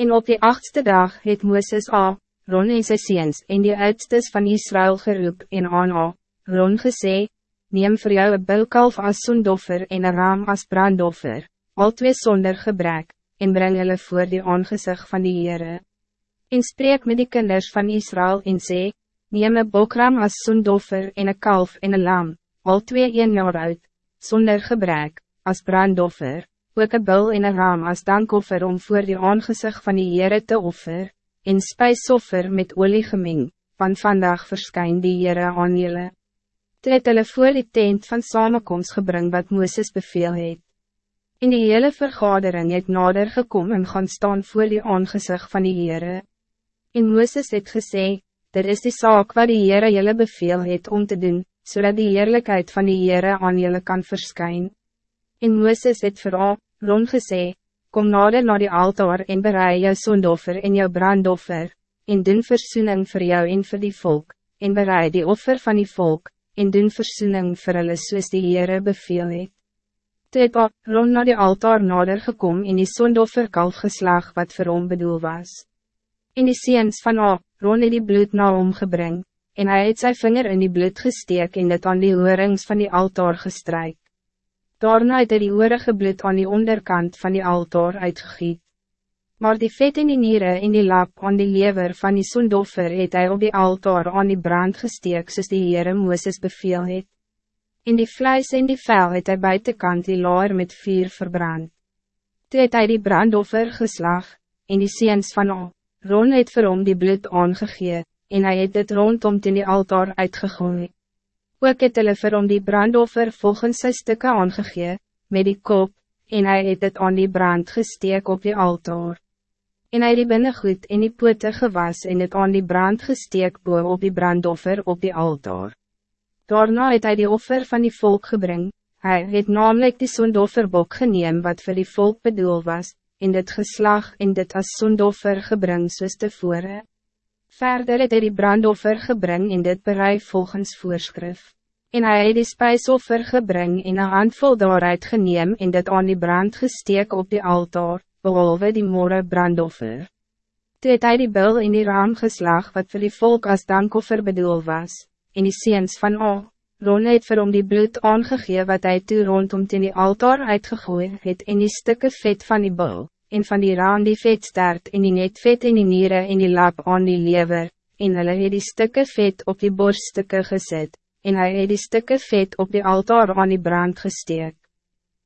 En op die achtste dag het Mooses A, Ron en sy seens en die uitstes van Israël geroep en aan A, Ron gesê, neem voor jou een bulkalf als zondoffer en een raam als brandoffer, al twee zonder gebrek, en breng hulle voor die aangezicht van die Heere. En spreek met die kinders van Israël en sê, neem een bokram als zondoffer en een kalf en een lam, al twee een jaar uit, zonder gebrek, als brandoffer, ook een bul en een raam als dankoffer om voor die aangezicht van die Heere te offer, en spijsoffer met olie gemeng, van vandaag verschijn die Heere aan julle. Toe het hulle voor die tent van samenkomst gebring wat Mooses beveel het. In die hele vergadering het nader gekom en gaan staan voor die aangezicht van die Heere. En Mooses het gesê, er is die zaak wat die Heere julle beveel het om te doen, zodat die heerlijkheid van die Heere aan julle kan verschijnen. En Mooses het vooral, rond gesê, kom nader naar die altaar en berei jou zondoffer en jou brandoffer, en doen verzoening voor jou en voor die volk, en berei die offer van die volk, en doen versoening vir hulle soos die Heere beveel het. Toe het op, rond na die altaar nader gekom en die sondoffer kalf geslag wat vir hom bedoel was. En die seens van op, rond het die bloed na hom gebring, en hij het sy vinger in die bloed gesteek en dit aan die oorings van die altaar gestryk. Daarna het hy die oorige bloed aan die onderkant van die altaar uitgegiet. Maar die vet in die nieren in die lap aan die lever van die sondoffer het hy op die altaar aan die brand gesteek soos die Heere Mooses beveel het. In die vlees en die vel het hy buitenkant die laar met vuur verbrand. Toe het hy die brandoffer geslag, en die seens van al, Ron het vir hom die bloed aangegee, en hij het dit rondom ten die altaar uitgegooi. Ook het hulle vir hom die brandoffer volgens sy stukke aangegee, met die kop, en hij het dit aan die brand gesteek op die altaar en hy die binnengoed en die pote gewas en het aan die brand gesteek boe op die brandoffer op die altaar. Daarna het hy die offer van die volk gebring, hy het namelijk die sondofferbok geneem wat voor die volk bedoel was, en dit geslag en dit as sondoffer gebring soos tevore. Verder het hy die brandoffer gebring en dit bereid volgens voorschrift. En hij het die spijsoffer gebring en een handvol daaruit geneem en dit aan die brand gesteek op die altaar behalve die morre brandoffer. Toe het hy die bil in die raam geslag wat voor die volk als dankoffer bedoel was, en die seens van A, Ron het vir hom die bloed aangegee wat hij toe rondom ten die altaar uitgegooid het en die stukken vet van die bil, en van die raam die vet start en die net vet in die nieren en die lap aan die lever, en hulle het die stukken vet op die borststukken gezet, en hij het die stukken vet op die altaar aan die brand gesteek.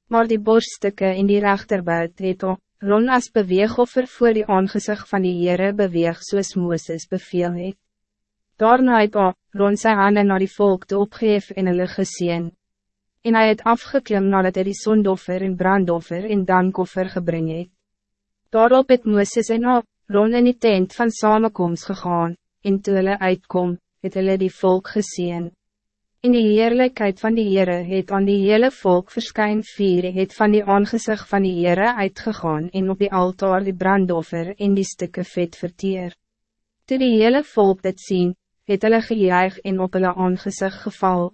Maar die borststukken in die rechterbuit het ook, Ron as beweegoffer voor die aangezicht van die Heere beweeg soos Mooses beveel het. Daarna het op, Ron sy hande naar die volk te opgeef en hulle geseen. En hij het afgeklim nadat hy die sondoffer en brandoffer en dankoffer gebring het. Daarop het Mooses en op, Ron in die tent van samenkomst gegaan, en toe hulle uitkom, het hulle die volk geseen. In die heerlijkheid van die Heere het aan die hele volk verskyn vier het van die aangezicht van die Heere uitgegaan en op die altaar die brandoffer en die stukken vet verteer. Toe die hele volk dit zien, het hulle gejuig en op hulle aangezicht geval.